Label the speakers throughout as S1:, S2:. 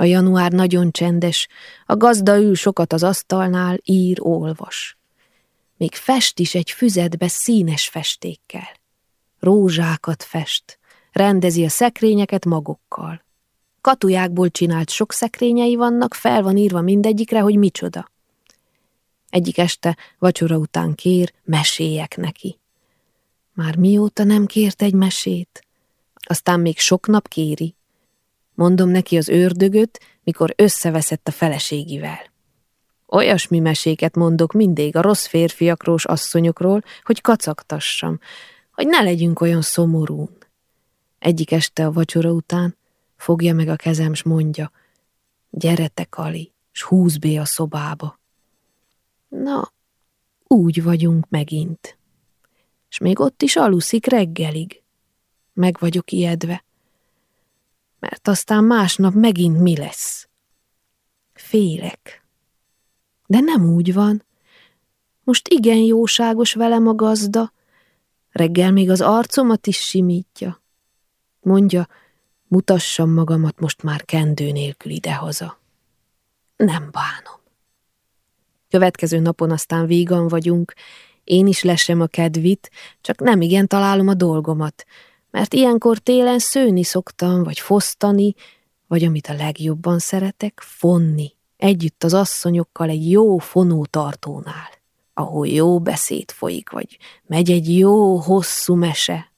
S1: A január nagyon csendes, a gazda ül sokat az asztalnál, ír, olvas. Még fest is egy füzetbe színes festékkel. Rózsákat fest, rendezi a szekrényeket magokkal. Katujákból csinált sok szekrényei vannak, fel van írva mindegyikre, hogy micsoda. Egyik este vacsora után kér, meséljek neki. Már mióta nem kért egy mesét? Aztán még sok nap kéri. Mondom neki az ördögöt, mikor összeveszett a feleségivel. Olyasmi meséket mondok mindig a rossz férfiakról, asszonyokról, hogy kacagtassam, hogy ne legyünk olyan szomorún. Egyik este a vacsora után fogja meg a kezem, s mondja, gyere te, Kali, s húz be a szobába. Na, úgy vagyunk megint. És még ott is aluszik reggelig. Meg vagyok ijedve. Mert aztán másnap megint mi lesz? Félek. De nem úgy van. Most igen jóságos velem a gazda, reggel még az arcomat is simítja. Mondja, mutassam magamat most már kendő nélkül idehaza. Nem bánom. Következő napon aztán vígan vagyunk, én is lesem a kedvit, csak nem igen találom a dolgomat, mert ilyenkor télen szőni szoktam, vagy fosztani, vagy amit a legjobban szeretek, fonni, együtt az asszonyokkal egy jó fonótartónál, ahol jó beszéd folyik, vagy megy egy jó hosszú mese.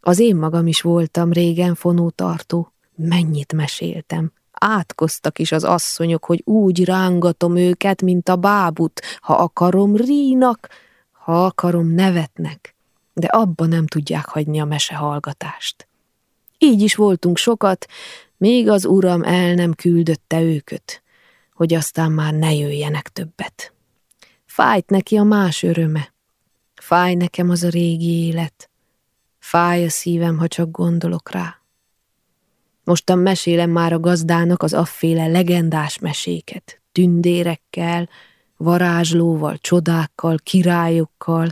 S1: Az én magam is voltam régen fonótartó, mennyit meséltem, átkoztak is az asszonyok, hogy úgy rángatom őket, mint a bábut, ha akarom rínak, ha akarom nevetnek, de abba nem tudják hagyni a mesehallgatást. Így is voltunk sokat, még az uram el nem küldötte őköt, hogy aztán már ne jöjjenek többet. Fájt neki a más öröme, fáj nekem az a régi élet, fáj a szívem, ha csak gondolok rá. Mostan mesélem már a gazdának az afféle legendás meséket, tündérekkel, varázslóval, csodákkal, királyokkal,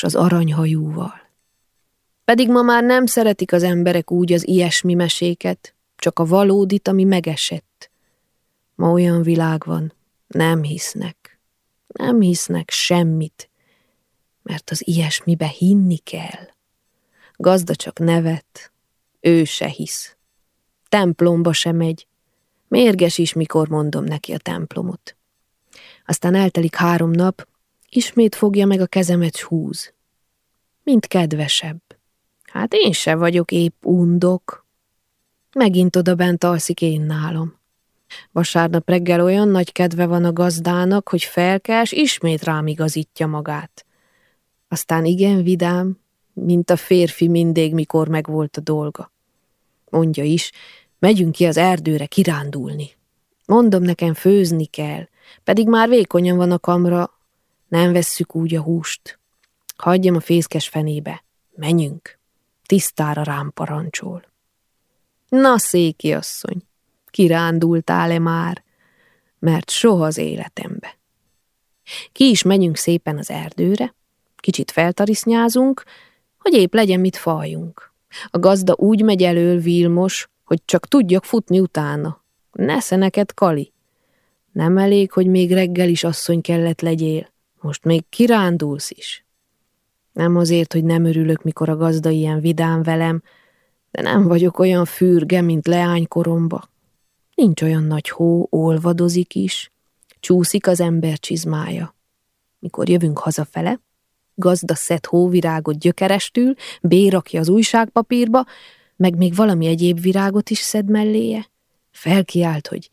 S1: és az aranyhajúval. Pedig ma már nem szeretik az emberek úgy az ilyesmi meséket, csak a valódit, ami megesett. Ma olyan világ van, nem hisznek. Nem hisznek semmit, mert az ilyesmibe hinni kell. Gazda csak nevet, ő se hisz templomba sem megy. Mérges is, mikor mondom neki a templomot. Aztán eltelik három nap, ismét fogja meg a kezemet, s húz. Mint kedvesebb. Hát én se vagyok épp undok. Megint oda bent alszik én nálam. Vasárnap reggel olyan nagy kedve van a gazdának, hogy felkás, ismét rám igazítja magát. Aztán igen vidám, mint a férfi mindig, mikor megvolt a dolga. Mondja is, Megyünk ki az erdőre kirándulni. Mondom, nekem főzni kell, pedig már vékonyan van a kamra, nem vesszük úgy a húst. Hagyjam a fészkes fenébe. Menjünk. Tisztára rám parancsol. Na, széki asszony, kirándultál-e már? Mert soha az életembe. Ki is menjünk szépen az erdőre, kicsit feltarisznyázunk, hogy épp legyen mit faljunk. A gazda úgy megy elől Vilmos, hogy csak tudjak futni utána. Nesze neked, Kali. Nem elég, hogy még reggel is asszony kellett legyél. Most még kirándulsz is. Nem azért, hogy nem örülök, mikor a gazda ilyen vidám velem, de nem vagyok olyan fürge, mint leánykoromba. Nincs olyan nagy hó, olvadozik is, csúszik az ember csizmája. Mikor jövünk hazafele, gazda szed hóvirágot gyökerestül, bérakja az újságpapírba, meg még valami egyéb virágot is szed melléje. Felkiált, hogy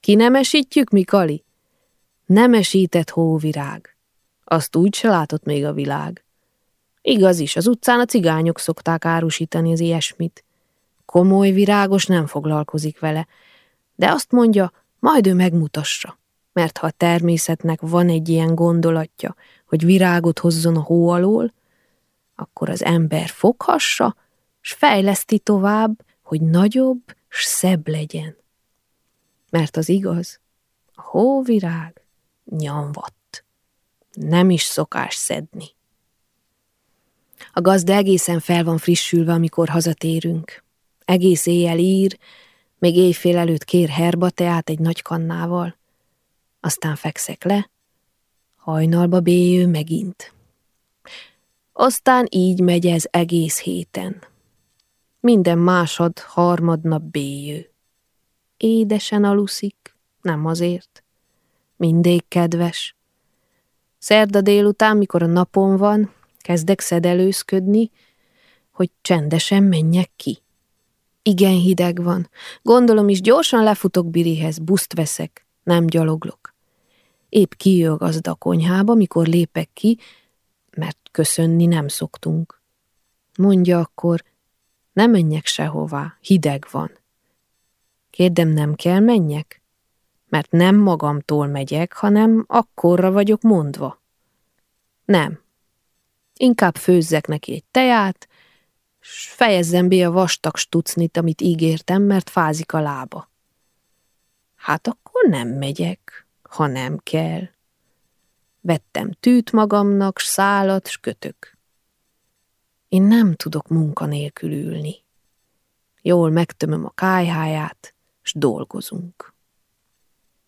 S1: ki nemesítjük, Mikali? Nemesített hóvirág. Azt úgy se látott még a világ. Igaz is, az utcán a cigányok szokták árusítani az ilyesmit. Komoly virágos nem foglalkozik vele, de azt mondja, majd ő megmutassa. Mert ha a természetnek van egy ilyen gondolatja, hogy virágot hozzon a hó alól, akkor az ember foghassa, s fejleszti tovább, hogy nagyobb, s szebb legyen. Mert az igaz, a hóvirág nyomvatt. Nem is szokás szedni. A gazda egészen fel van frissülve, amikor hazatérünk. Egész éjjel ír, Még éjfél előtt kér herba teát egy nagy kannával. Aztán fekszek le, hajnalba béjő megint. Aztán így megy ez egész héten. Minden másod, harmadnap béjő. Édesen aluszik, nem azért. Mindig kedves. Szerda délután, mikor a napon van, kezdek szedelőzködni, hogy csendesen menjek ki. Igen hideg van. Gondolom is gyorsan lefutok Birihez, buszt veszek, nem gyaloglok. Épp kijön gazda a konyhába, mikor lépek ki, mert köszönni nem szoktunk. Mondja akkor, ne menjek sehová, hideg van. Kérdem, nem kell menjek? Mert nem magamtól megyek, hanem akkorra vagyok mondva. Nem. Inkább főzzek neki egy teját, s fejezzem be a vastag stucnit, amit ígértem, mert fázik a lába. Hát akkor nem megyek, ha nem kell. Vettem tűt magamnak, s szálat, s kötök. Én nem tudok munkanélkül ülni. Jól megtömöm a kájháját, s dolgozunk.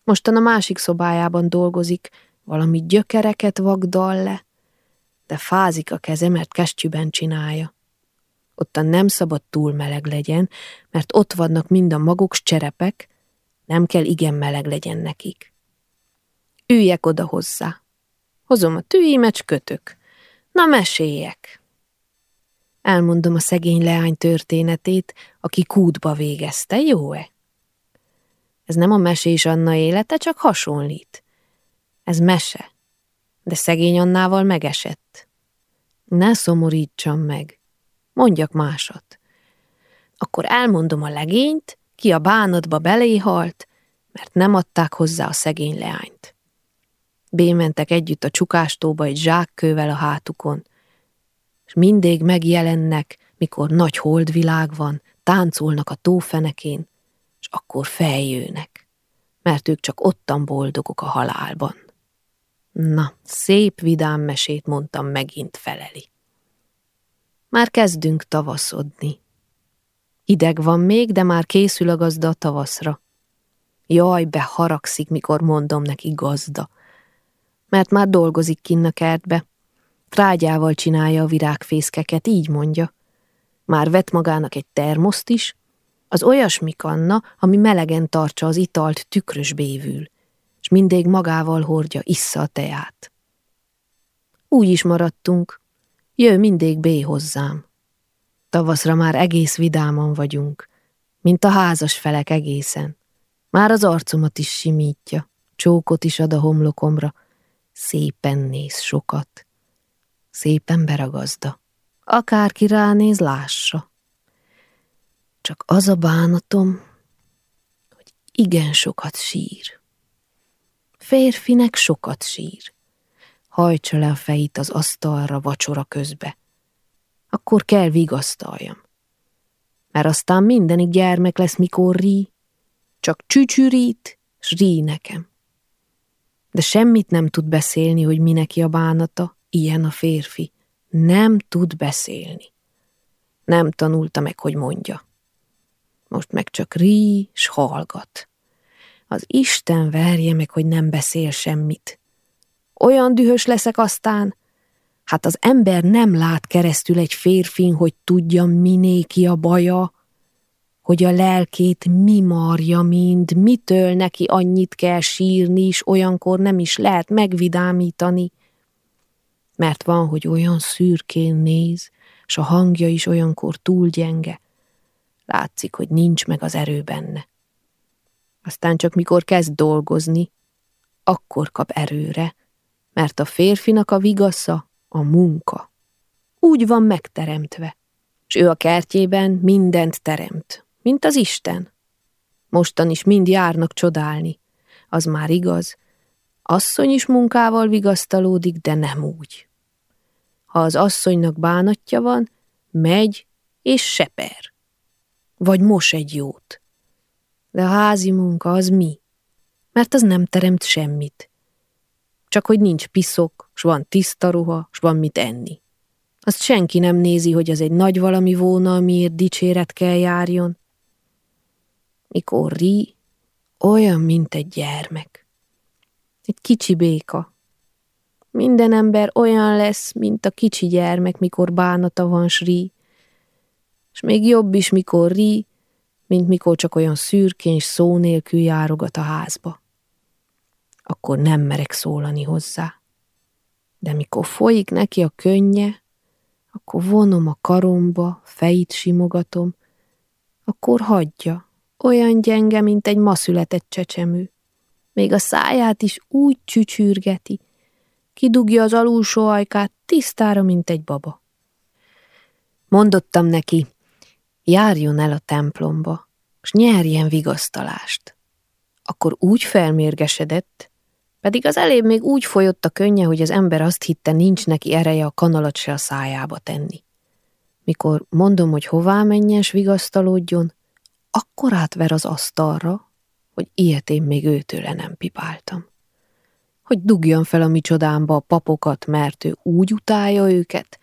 S1: Mostan a másik szobájában dolgozik, valami gyökereket vagdal le, de fázik a keze, mert kesztyűben csinálja. Ottan nem szabad túl meleg legyen, mert ott vannak mind a magok s cserepek, nem kell igen meleg legyen nekik. Üljek oda hozzá. Hozom a tűimet, kötök. Na, meséljek. Elmondom a szegény leány történetét, aki kútba végezte, jó-e? Ez nem a mesés Anna élete, csak hasonlít. Ez mese, de szegény Annával megesett. Ne szomorítsam meg, mondjak másat. Akkor elmondom a legényt, ki a bánatba beléhalt, mert nem adták hozzá a szegény leányt. Bémentek együtt a csukástóba egy zsákkővel a hátukon, és mindig megjelennek, mikor nagy holdvilág van, táncolnak a tófenekén, akkor feljőnek, mert ők csak ottan boldogok a halálban. Na, szép vidám mesét mondtam, megint feleli. Már kezdünk tavaszodni. Ideg van még, de már készül a gazda a tavaszra. Jaj, beharagszik, mikor mondom neki gazda. Mert már dolgozik kinn a kertbe. Trágyával csinálja a virágfészkeket, így mondja. Már vett magának egy termoszt is, az olyasmi kanna, ami melegen tartsa az italt tükrös bévül, és mindig magával hordja, issza a teát. Úgy is maradtunk, jö mindig bé hozzám. Tavaszra már egész vidáman vagyunk, mint a házas felek egészen. Már az arcomat is simítja, csókot is ad a homlokomra, szépen néz sokat, szépen beragazda. Akárki ránéz, lássa. Csak az a bánatom, hogy igen sokat sír. Férfinek sokat sír. Hajtsa le a fejét az asztalra vacsora közbe. Akkor kell vigasztaljam. Mert aztán mindenik gyermek lesz, mikor rí, csak csücsürít, s rí nekem. De semmit nem tud beszélni, hogy mi neki a bánata, ilyen a férfi. Nem tud beszélni. Nem tanulta meg, hogy mondja most meg csak rí, s hallgat. Az Isten verje meg, hogy nem beszél semmit. Olyan dühös leszek aztán, hát az ember nem lát keresztül egy férfin, hogy tudja, minéki a baja, hogy a lelkét mi marja mind, mitől neki annyit kell sírni, és olyankor nem is lehet megvidámítani. Mert van, hogy olyan szürkén néz, s a hangja is olyankor túl gyenge, Látszik, hogy nincs meg az erő benne. Aztán csak mikor kezd dolgozni, akkor kap erőre, mert a férfinak a vigasza a munka. Úgy van megteremtve, és ő a kertjében mindent teremt, mint az Isten. Mostan is mind járnak csodálni, az már igaz, asszony is munkával vigasztalódik, de nem úgy. Ha az asszonynak bánatja van, megy és seper vagy mos egy jót. De a házi munka az mi? Mert az nem teremt semmit. Csak hogy nincs piszok, s van tiszta ruha, s van mit enni. Azt senki nem nézi, hogy az egy nagy valami volna, amiért dicséret kell járjon. mikor ri, olyan, mint egy gyermek. Egy kicsi béka. Minden ember olyan lesz, mint a kicsi gyermek, mikor bánata van, s ri. És még jobb is, mikor ri, mint mikor csak olyan szürkén és szó nélkül járogat a házba. Akkor nem merek szólani hozzá. De mikor folyik neki a könnye, akkor vonom a karomba, fejét simogatom, akkor hagyja, olyan gyenge, mint egy ma született csecsemő. Még a száját is úgy csücsürgeti, kidugja az alulsó ajkát tisztára, mint egy baba. Mondottam neki, járjon el a templomba, s nyerjen vigasztalást. Akkor úgy felmérgesedett, pedig az elébb még úgy folyott a könnye, hogy az ember azt hitte, nincs neki ereje a kanalat se a szájába tenni. Mikor mondom, hogy hová menjen, s vigasztalódjon, akkor átver az asztalra, hogy ilyet én még őtőle nem pipáltam. Hogy dugjon fel a mi csodámba a papokat, mert ő úgy utálja őket,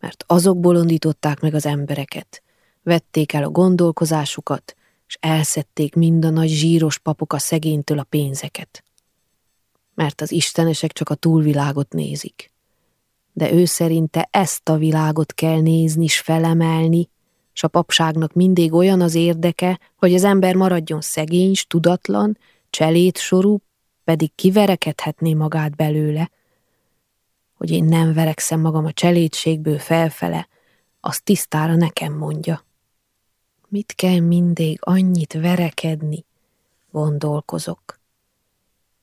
S1: mert azok bolondították meg az embereket, vették el a gondolkozásukat, és elszedték mind a nagy zsíros papok a szegénytől a pénzeket. Mert az istenesek csak a túlvilágot nézik. De ő szerinte ezt a világot kell nézni és felemelni, s a papságnak mindig olyan az érdeke, hogy az ember maradjon szegény, tudatlan, cselédsorú, pedig kiverekedhetné magát belőle, hogy én nem verekszem magam a cselédségből felfele, az tisztára nekem mondja. Mit kell mindig annyit verekedni? Gondolkozok.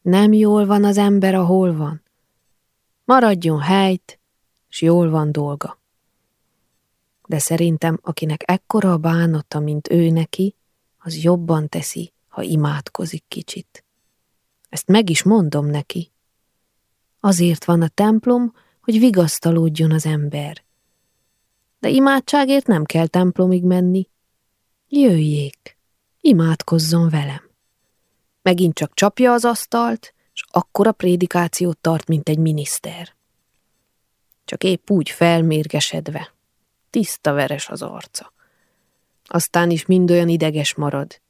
S1: Nem jól van az ember, ahol van. Maradjon helyt, s jól van dolga. De szerintem, akinek ekkora a bánata, mint ő neki, az jobban teszi, ha imádkozik kicsit. Ezt meg is mondom neki. Azért van a templom, hogy vigasztalódjon az ember. De imádságért nem kell templomig menni, Jöjjék, imádkozzon velem. Megint csak csapja az asztalt, és akkora prédikációt tart, mint egy miniszter. Csak épp úgy felmérgesedve. Tiszta veres az arca. Aztán is mind olyan ideges marad.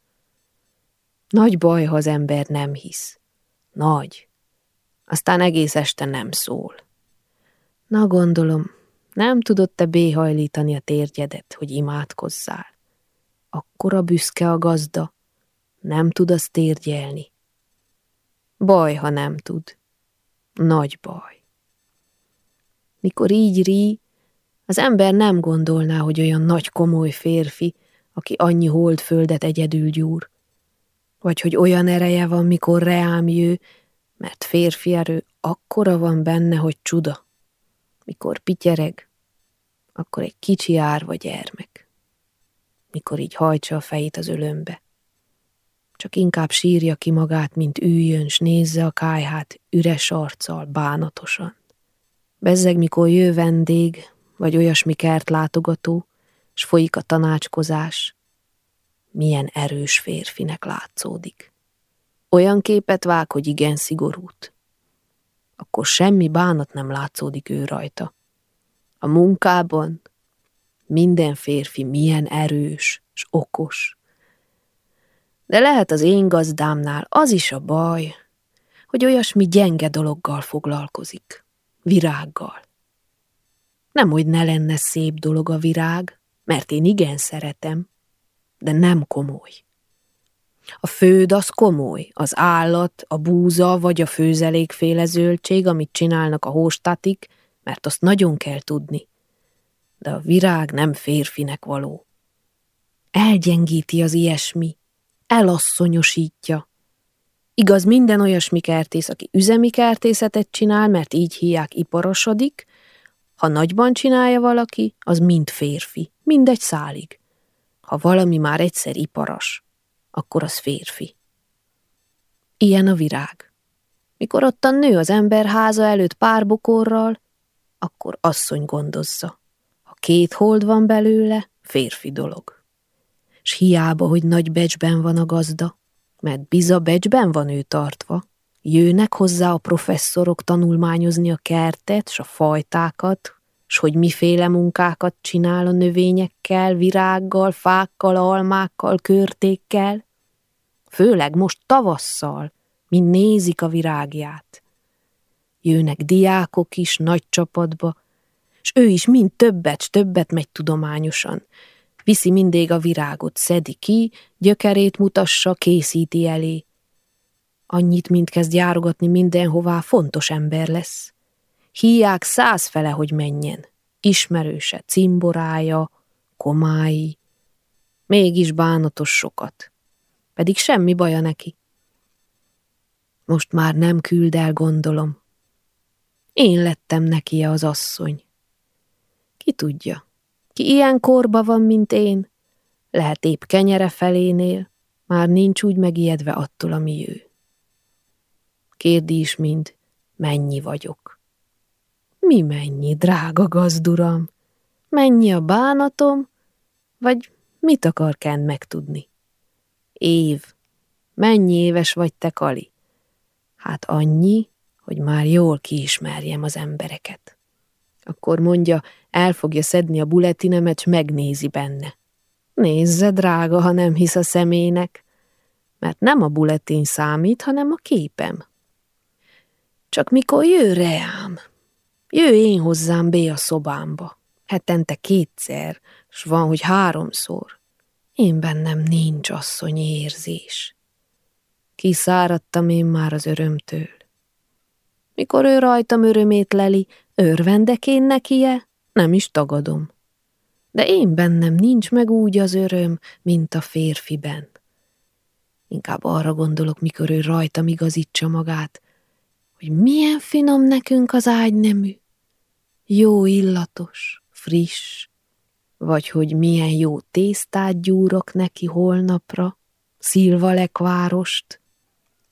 S1: Nagy baj, ha az ember nem hisz. Nagy. Aztán egész este nem szól. Na gondolom, nem tudod te béhajlítani a térgyedet, hogy imádkozzál akkora büszke a gazda, nem tud azt térgyelni. Baj, ha nem tud. Nagy baj. Mikor így rí, az ember nem gondolná, hogy olyan nagy komoly férfi, aki annyi holdföldet egyedül gyúr. Vagy hogy olyan ereje van, mikor reám jő, mert férfi erő akkora van benne, hogy csuda. Mikor pityereg, akkor egy kicsi árva gyermek mikor így hajtsa a fejét az ölömbe. Csak inkább sírja ki magát, mint üljön, s nézze a kájhát üres arccal, bánatosan. Bezzeg, mikor jő vendég, vagy olyasmi kert látogató, s folyik a tanácskozás, milyen erős férfinek látszódik. Olyan képet vág, hogy igen szigorút. Akkor semmi bánat nem látszódik ő rajta. A munkában, minden férfi milyen erős és okos. De lehet az én gazdámnál az is a baj, hogy olyasmi gyenge dologgal foglalkozik, virággal. Nem, hogy ne lenne szép dolog a virág, mert én igen szeretem, de nem komoly. A főd az komoly, az állat, a búza vagy a főzelékféle zöldség, amit csinálnak a hóstatik, mert azt nagyon kell tudni de a virág nem férfinek való. Elgyengíti az ilyesmi, elasszonyosítja. Igaz, minden olyasmi kertész, aki üzemi kertészetet csinál, mert így hívják iparosodik, ha nagyban csinálja valaki, az mind férfi, mindegy szálig. Ha valami már egyszer iparas, akkor az férfi. Ilyen a virág. Mikor ottan nő az ember háza előtt pár bokorral, akkor asszony gondozza két hold van belőle, férfi dolog. S hiába, hogy nagy becsben van a gazda, mert biza becsben van ő tartva, jönnek hozzá a professzorok tanulmányozni a kertet, s a fajtákat, s hogy miféle munkákat csinál a növényekkel, virággal, fákkal, almákkal, körtékkel, Főleg most tavasszal, mint nézik a virágját. Jönnek diákok is nagy csapatba, és ő is mind többet, többet megy tudományosan. Viszi mindig a virágot, szedi ki, gyökerét mutassa, készíti elé. Annyit, mint kezd járogatni mindenhová, fontos ember lesz. Híják százfele, hogy menjen. Ismerőse, cimborája, komái. Mégis bánatos sokat. Pedig semmi baja neki. Most már nem küld el, gondolom. Én lettem neki az asszony. Ki tudja, ki ilyen korba van, mint én, lehet épp kenyere felénél, már nincs úgy megijedve attól, ami ő. Kérdi is mind, mennyi vagyok. Mi mennyi, drága gazduram? Mennyi a bánatom? Vagy mit akar Ken megtudni? Év. Mennyi éves vagy te, Kali? Hát annyi, hogy már jól kiismerjem az embereket. Akkor mondja, el fogja szedni a buletinemet, s megnézi benne. Nézze, drága, ha nem hisz a szemének, mert nem a buletin számít, hanem a képem. Csak mikor jő reám, jő én hozzám be a szobámba, hetente kétszer, s van, hogy háromszor. Én bennem nincs asszonyi érzés. Kiszáradtam én már az örömtől. Mikor ő rajtam örömét leli, örvendek én nekie, nem is tagadom. De én bennem nincs meg úgy az öröm, mint a férfiben. Inkább arra gondolok, mikor ő rajtam igazítsa magát, hogy milyen finom nekünk az ágynemű. Jó illatos, friss, vagy hogy milyen jó tésztát gyúrok neki holnapra, szilvalekvárost,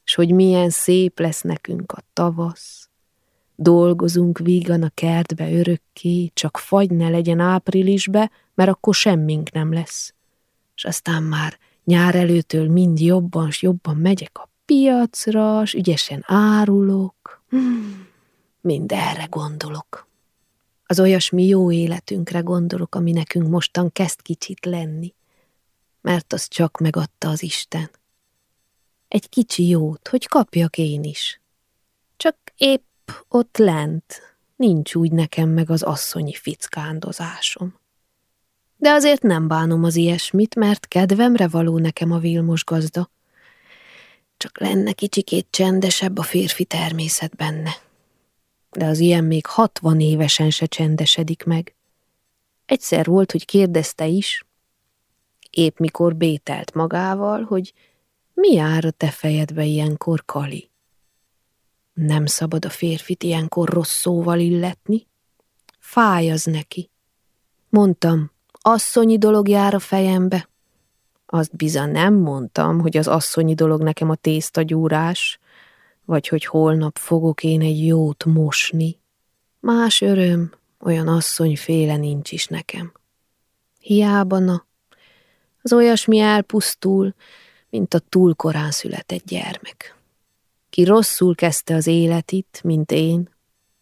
S1: és hogy milyen szép lesz nekünk a tavasz. Dolgozunk vígan a kertbe örökké, csak fagy ne legyen áprilisbe, mert akkor semmink nem lesz. És aztán már nyár előtől mind jobban s jobban megyek a piacra, s ügyesen árulok. Hmm, mind erre gondolok. Az olyasmi jó életünkre gondolok, ami nekünk mostan kezd kicsit lenni, mert az csak megadta az Isten. Egy kicsi jót, hogy kapjak én is. Csak épp ott lent nincs úgy nekem meg az asszonyi fickándozásom. De azért nem bánom az ilyesmit, mert kedvemre való nekem a Vilmos gazda. Csak lenne kicsikét csendesebb a férfi természet benne. De az ilyen még hatvan évesen se csendesedik meg. Egyszer volt, hogy kérdezte is, épp mikor bételt magával, hogy mi jár a te fejedbe ilyenkor, Kali? Nem szabad a férfit ilyenkor rossz szóval illetni. Fáj az neki. Mondtam, asszonyi dolog jár a fejembe. Azt bizony nem mondtam, hogy az asszonyi dolog nekem a tésztagyúrás, vagy hogy holnap fogok én egy jót mosni. Más öröm, olyan asszonyféle nincs is nekem. Hiába na, az olyasmi elpusztul, mint a túl korán született gyermek. Ki rosszul kezdte az életit, mint én,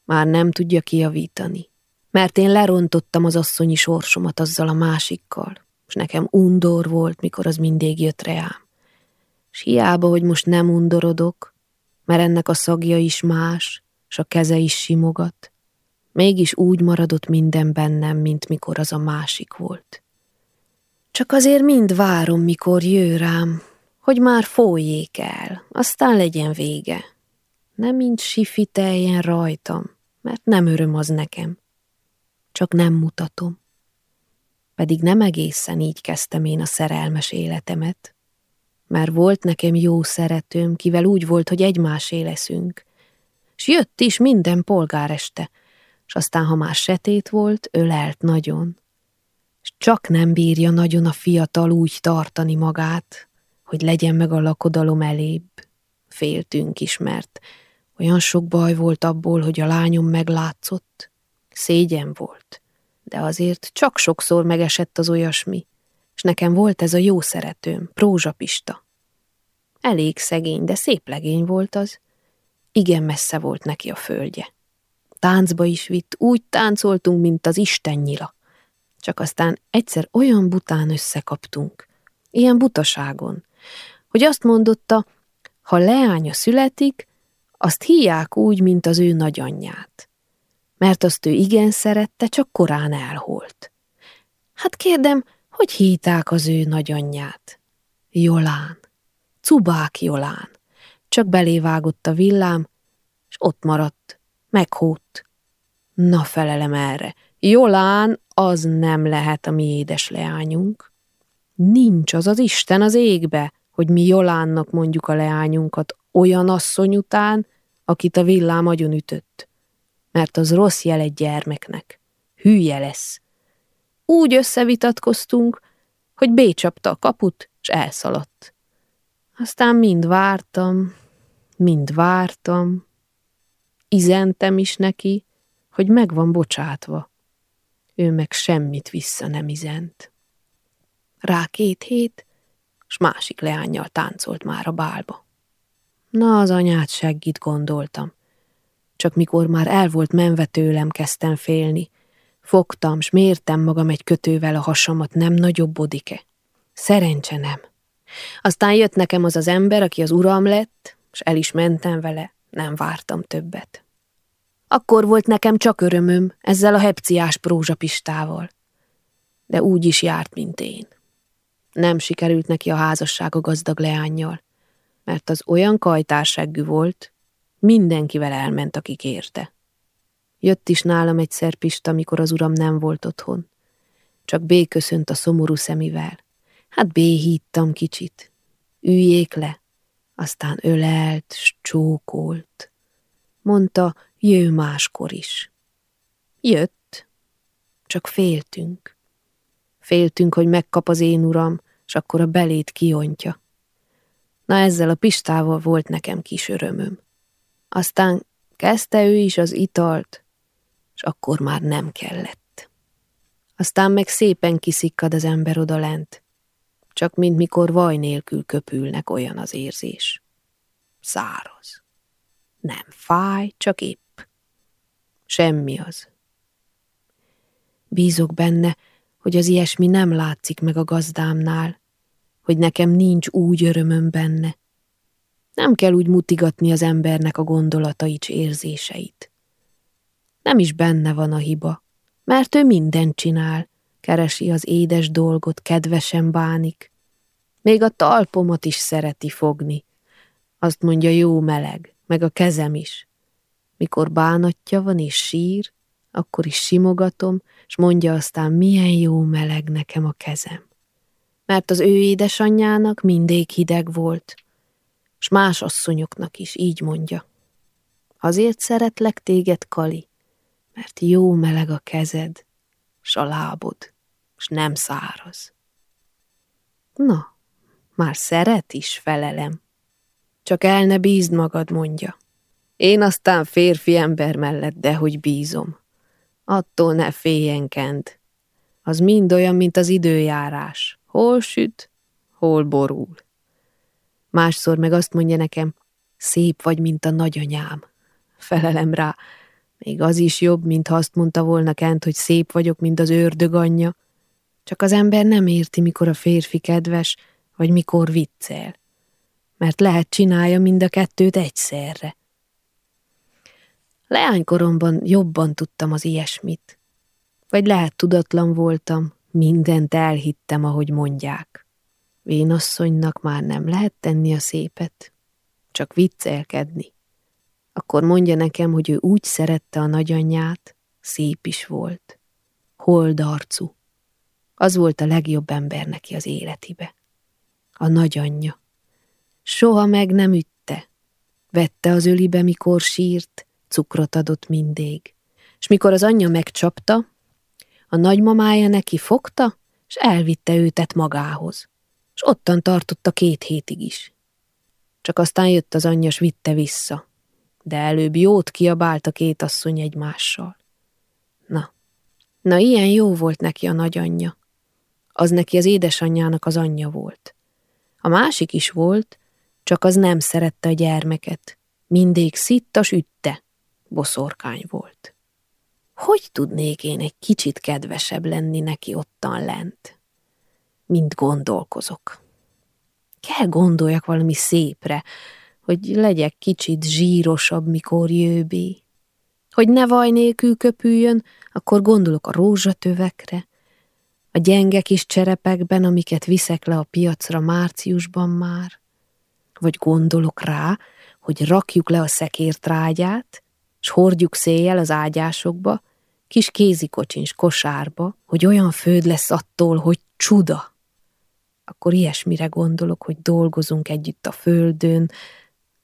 S1: már nem tudja kijavítani. Mert én lerontottam az asszonyi sorsomat azzal a másikkal, és nekem undor volt, mikor az mindig jött reám. S hiába, hogy most nem undorodok, mert ennek a szagja is más, s a keze is simogat, mégis úgy maradott minden bennem, mint mikor az a másik volt. Csak azért mind várom, mikor jő rám, hogy már folyjék el, aztán legyen vége. Nem mint sifiteljen rajtam, mert nem öröm az nekem. Csak nem mutatom. Pedig nem egészen így kezdtem én a szerelmes életemet, mert volt nekem jó szeretőm, kivel úgy volt, hogy egymásé leszünk, s jött is minden polgáreste, s aztán, ha már setét volt, ölelt nagyon, s csak nem bírja nagyon a fiatal úgy tartani magát, hogy legyen meg a lakodalom elébb. Féltünk is, mert olyan sok baj volt abból, hogy a lányom meglátszott. Szégyen volt, de azért csak sokszor megesett az olyasmi, és nekem volt ez a jó szeretőm, Prózsapista. Elég szegény, de szép legény volt az. Igen messze volt neki a földje. Táncba is vitt, úgy táncoltunk, mint az Isten nyila. Csak aztán egyszer olyan bután összekaptunk, ilyen butaságon, hogy azt mondotta, ha leánya születik, azt híják úgy, mint az ő nagyanyját. Mert azt ő igen szerette, csak korán elholt. Hát kérdem, hogy híták az ő nagyanyját? Jolán. Cubák Jolán. Csak belévágott a villám, és ott maradt. Meghódt. Na felelem erre. Jolán az nem lehet a mi édes leányunk. Nincs az az Isten az égbe, hogy mi Jolánnak mondjuk a leányunkat olyan asszony után, akit a villám agyon ütött. Mert az rossz jel egy gyermeknek. Hülye lesz. Úgy összevitatkoztunk, hogy bécsapta a kaput, és elszaladt. Aztán mind vártam, mind vártam, izentem is neki, hogy meg van bocsátva. Ő meg semmit vissza nem izent. Rá két hét, s másik leányjal táncolt már a bálba. Na, az anyát segít, gondoltam. Csak mikor már el volt menve tőlem, kezdtem félni. Fogtam, s mértem magam egy kötővel a hasamat, nem nagyobbodik-e. Szerencse nem. Aztán jött nekem az az ember, aki az uram lett, és el is mentem vele, nem vártam többet. Akkor volt nekem csak örömöm ezzel a hepciás prózsapistával. De úgy is járt, mint én. Nem sikerült neki a házasság a gazdag leányjal, mert az olyan kajtárseggű volt, mindenkivel elment, aki kérte. Jött is nálam egyszer Pista, amikor az uram nem volt otthon. Csak B köszönt a szomorú szemivel. Hát béhíttam kicsit. Üljék le. Aztán ölelt, s csókolt. Mondta, jő máskor is. Jött, csak féltünk. Féltünk, hogy megkap az én uram, és akkor a belét kiontja. Na ezzel a Pistával volt nekem kis örömöm. Aztán kezdte ő is az italt, és akkor már nem kellett. Aztán meg szépen kiszikkad az ember odalent, csak mint mikor vaj nélkül köpülnek olyan az érzés. Száraz. Nem fáj, csak épp. Semmi az. Bízok benne, hogy az ilyesmi nem látszik meg a gazdámnál, hogy nekem nincs úgy örömöm benne. Nem kell úgy mutigatni az embernek a gondolatait érzéseit. Nem is benne van a hiba, mert ő mindent csinál, keresi az édes dolgot, kedvesen bánik. Még a talpomat is szereti fogni. Azt mondja, jó meleg, meg a kezem is. Mikor bánatja van és sír, akkor is simogatom, és mondja aztán, milyen jó meleg nekem a kezem. Mert az ő édesanyjának mindig hideg volt, s más asszonyoknak is így mondja. Azért szeretlek téged, Kali, mert jó meleg a kezed, s a lábod, s nem száraz. Na, már szeret is, felelem. Csak el ne bízd magad, mondja. Én aztán férfi ember mellett, de hogy bízom. Attól ne féljen, Kent. Az mind olyan, mint az időjárás. Hol süt, hol borul. Másszor meg azt mondja nekem, szép vagy, mint a nagyanyám. Felelem rá, még az is jobb, mint ha azt mondta volna Kent, hogy szép vagyok, mint az ördög anyja. Csak az ember nem érti, mikor a férfi kedves, vagy mikor viccel. Mert lehet csinálja mind a kettőt egyszerre. Leánykoromban jobban tudtam az ilyesmit. Vagy lehet tudatlan voltam, mindent elhittem, ahogy mondják. Vénasszonynak már nem lehet tenni a szépet, csak viccelkedni. Akkor mondja nekem, hogy ő úgy szerette a nagyanyját, szép is volt. Holdarcú. Az volt a legjobb ember neki az életibe. A nagyanyja. Soha meg nem ütte. Vette az ölibe, mikor sírt, cukrot adott mindig. És mikor az anyja megcsapta, a nagymamája neki fogta, és elvitte őtet magához. És ottan tartotta két hétig is. Csak aztán jött az anyja, s vitte vissza. De előbb jót kiabált a két asszony egymással. Na, na ilyen jó volt neki a nagyanyja. Az neki az édesanyjának az anyja volt. A másik is volt, csak az nem szerette a gyermeket. Mindig szittas ütte, boszorkány volt. Hogy tudnék én egy kicsit kedvesebb lenni neki ottan lent? Mint gondolkozok. Kell gondoljak valami szépre, hogy legyek kicsit zsírosabb, mikor jöbé. Hogy ne vaj nélkül köpüljön, akkor gondolok a rózsatövekre, a gyenge kis cserepekben, amiket viszek le a piacra márciusban már. Vagy gondolok rá, hogy rakjuk le a szekértrágyát, s hordjuk széjjel az ágyásokba, kis kézikocsins kosárba, hogy olyan főd lesz attól, hogy csuda. Akkor ilyesmire gondolok, hogy dolgozunk együtt a földön,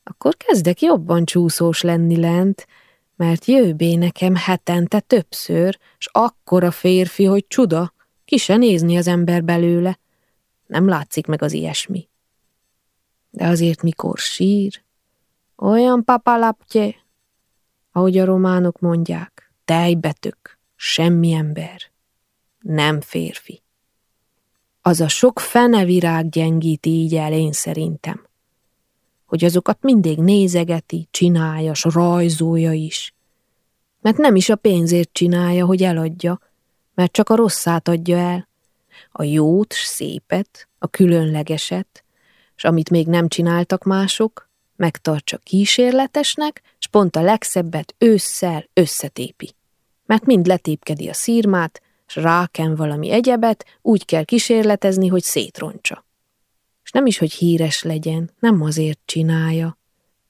S1: akkor kezdek jobban csúszós lenni lent, mert jöbbé nekem hetente többször, s akkora férfi, hogy csuda, ki se nézni az ember belőle. Nem látszik meg az ilyesmi. De azért mikor sír, olyan papalaptye, ahogy a románok mondják, tejbetök, semmi ember, nem férfi. Az a sok fenevirág gyengíti így el én szerintem, hogy azokat mindig nézegeti, csinálja, s rajzolja is. Mert nem is a pénzért csinálja, hogy eladja, mert csak a rosszát adja el. A jót, s szépet, a különlegeset, s amit még nem csináltak mások, megtartsa kísérletesnek, s pont a legszebbet ősszel összetépi. Mert mind letépkedi a szírmát, s ráken valami egyebet, úgy kell kísérletezni, hogy szétroncsa. És nem is, hogy híres legyen, nem azért csinálja,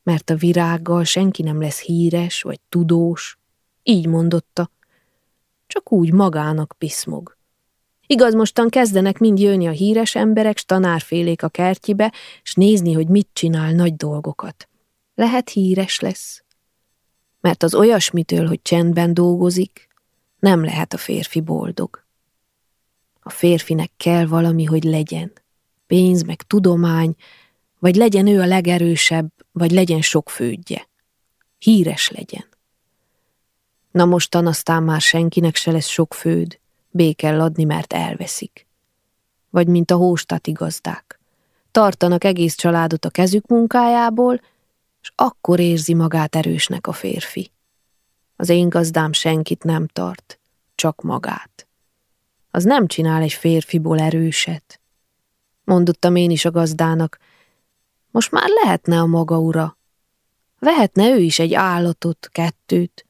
S1: mert a virággal senki nem lesz híres vagy tudós. Így mondotta, csak úgy magának piszmog. Igaz, mostan kezdenek mind jönni a híres emberek, s tanárfélék a kertjibe, s nézni, hogy mit csinál nagy dolgokat. Lehet híres lesz. Mert az olyasmitől, hogy csendben dolgozik, nem lehet a férfi boldog. A férfinek kell valami, hogy legyen. Pénz, meg tudomány, vagy legyen ő a legerősebb, vagy legyen sok fődje. Híres legyen. Na mostan aztán már senkinek se lesz sok főd, bé kell adni, mert elveszik. Vagy mint a hóstati gazdák. Tartanak egész családot a kezük munkájából, és akkor érzi magát erősnek a férfi. Az én gazdám senkit nem tart, csak magát. Az nem csinál egy férfiból erőset. Mondottam én is a gazdának, most már lehetne a maga ura. Vehetne ő is egy állatot, kettőt,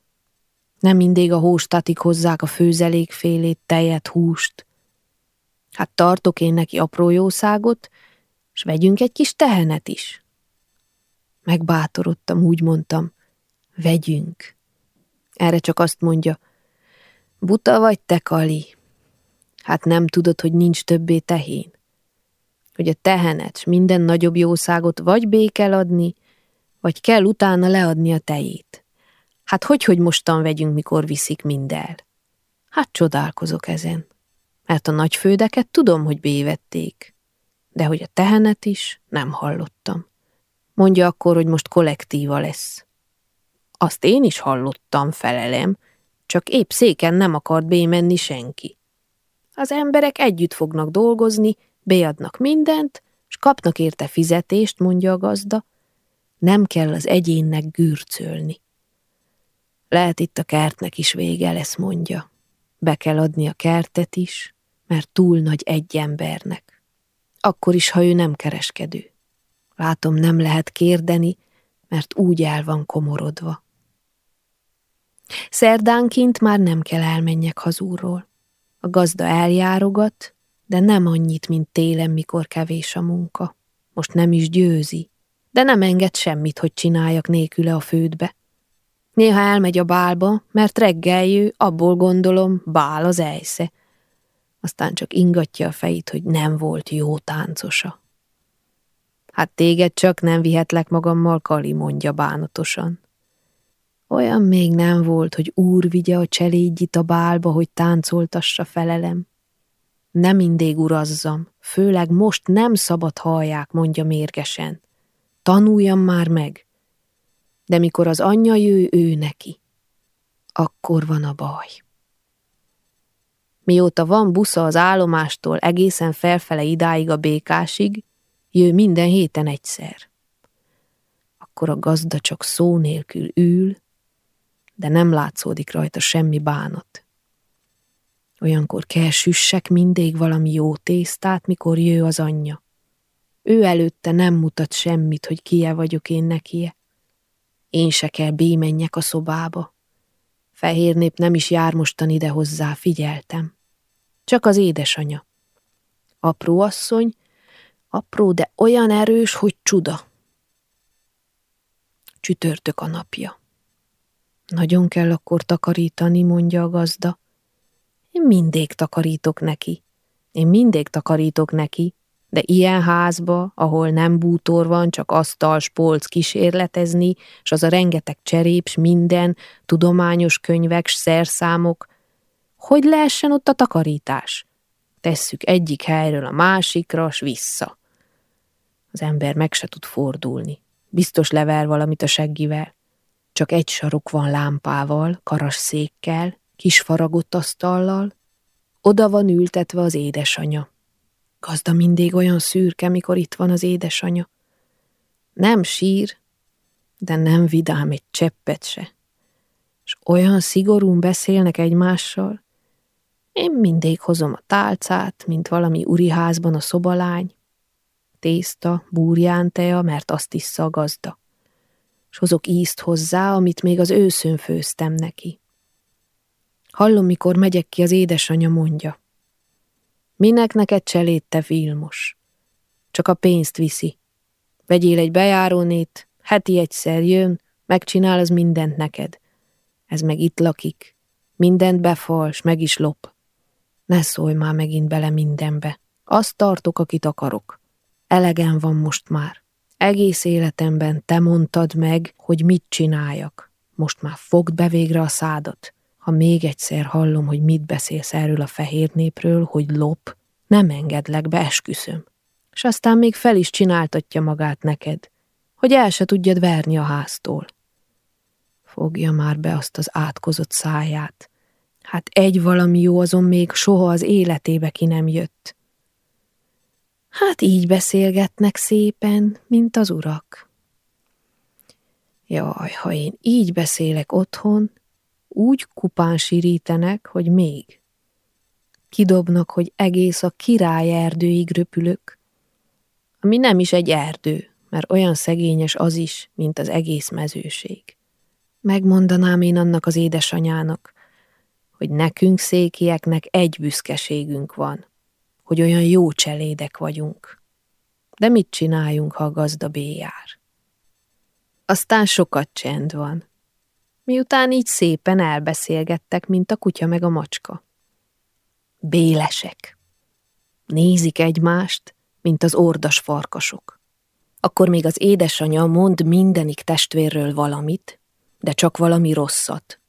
S1: nem mindig a hóstatik hozzák a főzelékfélét, tejet, húst. Hát tartok én neki apró jószágot, s vegyünk egy kis tehenet is. Megbátorodtam, úgy mondtam, vegyünk. Erre csak azt mondja, buta vagy te, Kali? Hát nem tudod, hogy nincs többé tehén. Hogy a tehenet s minden nagyobb jószágot vagy bé kell adni, vagy kell utána leadni a tejét. Hát hogy, hogy mostan vegyünk, mikor viszik mind el? Hát csodálkozok ezen. Mert a nagyfődeket tudom, hogy bévették. De hogy a tehenet is, nem hallottam. Mondja akkor, hogy most kollektíva lesz. Azt én is hallottam, felelem, csak épp széken nem akart bémenni senki. Az emberek együtt fognak dolgozni, beadnak mindent, s kapnak érte fizetést, mondja a gazda. Nem kell az egyénnek gürcölni. Lehet itt a kertnek is vége lesz, mondja. Be kell adni a kertet is, mert túl nagy egy embernek. Akkor is, ha ő nem kereskedő. Látom, nem lehet kérdeni, mert úgy el van komorodva. Szerdánként már nem kell elmenjek hazúról. A gazda eljárogat, de nem annyit, mint télen, mikor kevés a munka. Most nem is győzi, de nem enged semmit, hogy csináljak nélküle a fődbe. Néha elmegy a bálba, mert reggeljő, abból gondolom, bál az ejsze. Aztán csak ingatja a fejét, hogy nem volt jó táncosa. Hát téged csak nem vihetlek magammal, Kali, mondja bánatosan. Olyan még nem volt, hogy úr vigye a cselédjit a bálba, hogy táncoltassa felelem. Nem mindig urazzam, főleg most nem szabad hallják, mondja mérgesen. Tanuljam már meg, de mikor az anyja jő ő neki, akkor van a baj. Mióta van busza az állomástól egészen felfele idáig a békásig, jő minden héten egyszer. Akkor a gazda csak szó nélkül ül, de nem látszódik rajta semmi bánat. Olyankor kell süssek mindig valami jó tésztát, mikor jő az anyja. Ő előtte nem mutat semmit, hogy kie vagyok én nekie. Én se kell bémenjek a szobába. Fehér nép nem is jár mostan ide hozzá, figyeltem. Csak az édesanya. Apró asszony, apró, de olyan erős, hogy csuda. Csütörtök a napja. Nagyon kell akkor takarítani, mondja a gazda. Én mindig takarítok neki. Én mindig takarítok neki, de ilyen házba, ahol nem bútor van, csak asztal, spolc kísérletezni, s az a rengeteg cseréps, minden, tudományos könyvek, szerszámok, hogy lehessen ott a takarítás? Tesszük egyik helyről a másikra, s vissza. Az ember meg se tud fordulni. Biztos lever valamit a seggivel. Csak egy sarok van lámpával, karasszékkel, kis faragott asztallal. Oda van ültetve az édesanya. Gazda mindig olyan szürke, mikor itt van az édesanya. Nem sír, de nem vidám egy cseppet se. És olyan szigorún beszélnek egymással. Én mindig hozom a tálcát, mint valami uriházban a szobalány. Tészta, búrján tea, mert azt issza a gazda. És hozok ízt hozzá, amit még az őszön főztem neki. Hallom, mikor megyek ki, az édesanya mondja. Minek neked cselét, te Vilmos? Csak a pénzt viszi. Vegyél egy bejárónét, heti egyszer jön, megcsinál az mindent neked. Ez meg itt lakik. Mindent befals, meg is lop. Ne szólj már megint bele mindenbe. Azt tartok, akit akarok. Elegen van most már. Egész életemben te mondtad meg, hogy mit csináljak. Most már fogd be végre a szádat. Ha még egyszer hallom, hogy mit beszélsz erről a fehér népről, hogy lop, nem engedlek be, esküszöm. És aztán még fel is csináltatja magát neked, hogy el se tudjad verni a háztól. Fogja már be azt az átkozott száját. Hát egy valami jó azon még soha az életébe ki nem jött. Hát így beszélgetnek szépen, mint az urak. Jaj, ha én így beszélek otthon, úgy kupán sirítenek, hogy még. Kidobnak, hogy egész a király erdőig röpülök, ami nem is egy erdő, mert olyan szegényes az is, mint az egész mezőség. Megmondanám én annak az édesanyának, hogy nekünk székieknek egy büszkeségünk van, hogy olyan jó cselédek vagyunk. De mit csináljunk, ha a gazda béjár? Aztán sokat csend van. Miután így szépen elbeszélgettek, mint a kutya meg a macska. Bélesek. Nézik egymást, mint az ordas farkasok. Akkor még az édesanyja mond mindenik testvérről valamit, de csak valami rosszat,